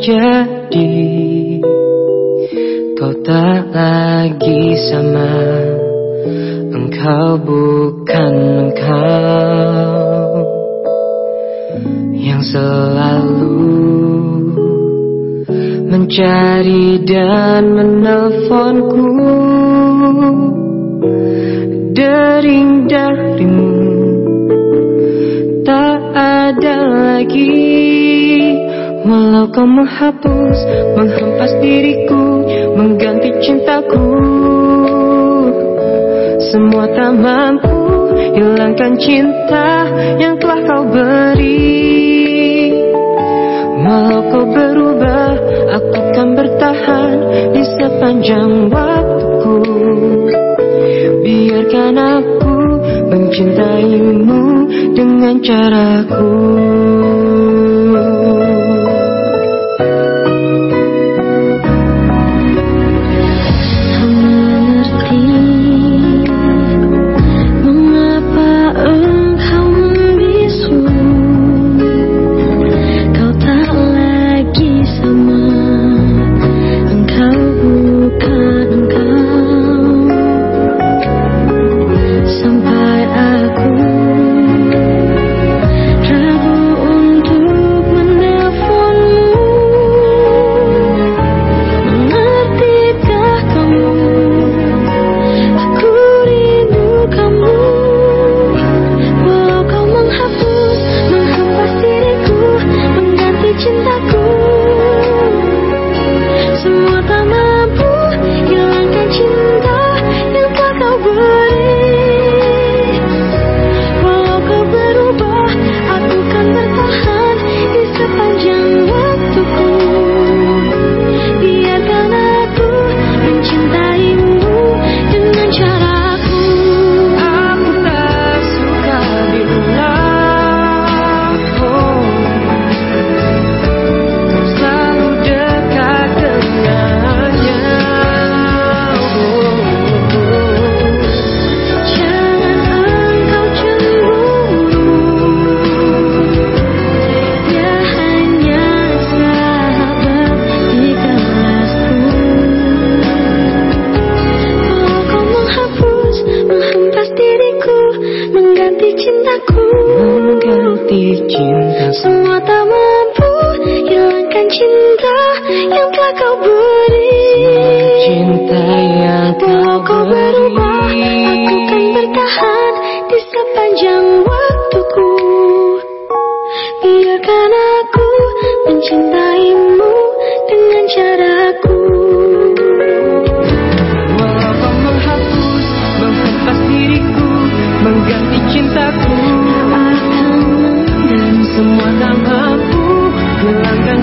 Terjadi. Kau tak lagi sama. Engkau bukan engkau. Yang selalu Mencari dan menelponku. Dering darimu Tak ada lagi Walau kau menghapus Menghempas diriku Mengganti cintaku. Semua tak mampu Hilangkan cinta Yang telah kau beri. Walau kau berubah Aku kan bertahan Di sepanjang waktuku. Biarkan aku Mencintaimu Dengan caraku Semua tak mampu. Hilangkan cinta yang telah kau buat.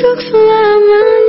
untuk selamanya